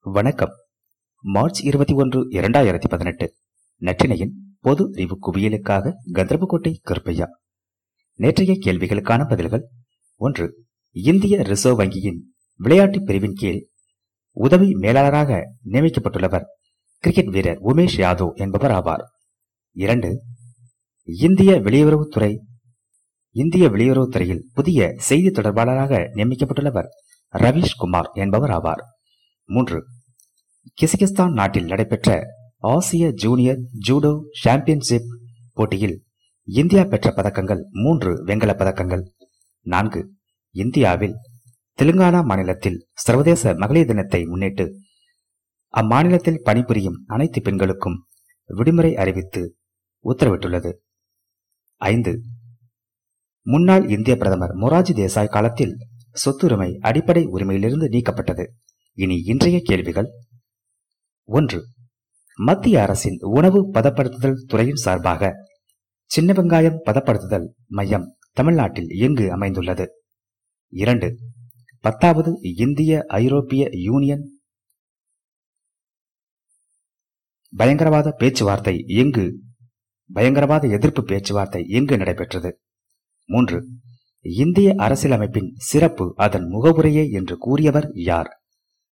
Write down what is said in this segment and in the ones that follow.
வணக்கம். மார்ச் இருபத்தி ஒன்று இரண்டாயிரத்தி பதினெட்டு. நற்றினையின் பொது அறிவு குவியலுக்காக கந்தர்போட்டை கருப்பையா. நேற்றைய கேள்விகளுக்கான பதில்கள். ஒன்று இந்திய ரிசர்வ் வங்கியின் விளையாட்டு பிரிவின் கீழ் உதவி மேலாளராக நியமிக்கப்பட்டுள்ளவர் கிரிக்கெட் வீரர் உமேஷ் யாதவ் என்பவர் ஆவார். இரண்டு இந்திய வெளியுறவுத்துறை இந்திய வெளியுறவுத்துறையில் புதிய செய்தி தொடர்பாளராக நியமிக்கப்பட்டுள்ளவர் ரவீஷ் குமார் என்பவர் ஆவார். மூன்று. கிசகிஸ்தான் நாட்டில் நடைபெற்ற ஆசிய ஜூனியர் ஜூடோ சாம்பியன்ஷிப் போட்டியில் இந்தியா பெற்ற பதக்கங்கள் மூன்று வெண்கலப் பதக்கங்கள். நான்கு. இந்தியாவில் தெலுங்கானா மாநிலத்தில் சர்வதேச மகளிர் தினத்தை முன்னிட்டு அம்மாநிலத்தில் பணிபுரியும் அனைத்து பெண்களுக்கும் விடுமுறை அறிவித்து உத்தரவிட்டுள்ளது. ஐந்து. முன்னாள் இந்திய பிரதமர் மொராஜி தேசாய் காலத்தில் சொத்துரிமை அடிப்படை உரிமையிலிருந்து நீக்கப்பட்டது. இனி இன்றைய கேள்விகள். ஒன்று. மத்திய அரசின் உணவு பதப்படுத்துதல் துறையின் சார்பாக சின்ன வெங்காயம் பதப்படுத்துதல் மையம் தமிழ்நாட்டில் எங்கு அமைந்துள்ளது? இரண்டு. பத்தாவது இந்திய ஐரோப்பிய யூனியன் பயங்கரவாத பேச்சுவார்த்தை எங்கு? பயங்கரவாத எதிர்ப்பு பேச்சுவார்த்தை எங்கு நடைபெற்றது? மூன்று. இந்திய அரசியலமைப்பின் சிறப்பு அதன் முகவுரையே என்று கூறியவர் யார்?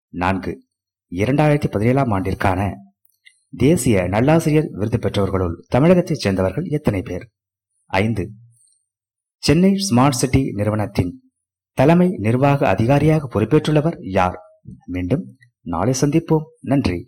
நான்கு. இரண்டாயிரத்தி பதினேழாம் ஆண்டிற்கான தேசிய நல்லாசிரியர் விருது பெற்றவர்களுள் தமிழகத்தைச் சேர்ந்தவர்கள் எத்தனை பேர்? ஐந்து. சென்னை ஸ்மார்ட் சிட்டி நிறுவனத்தின் தலைமை நிர்வாக அதிகாரியாக பொறுப்பேற்றுள்ளவர் யார்? மீண்டும் நாளை சந்திப்போம். நன்றி.